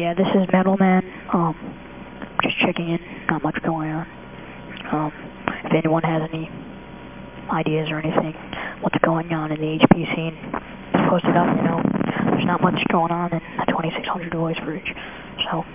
Yeah, this is Metalman. Um, just checking in. Not much going on.、Um, if anyone has any ideas or anything, what's going on in the HP scene, post it up, you know. There's not much going on in the 2600 voice bridge. So.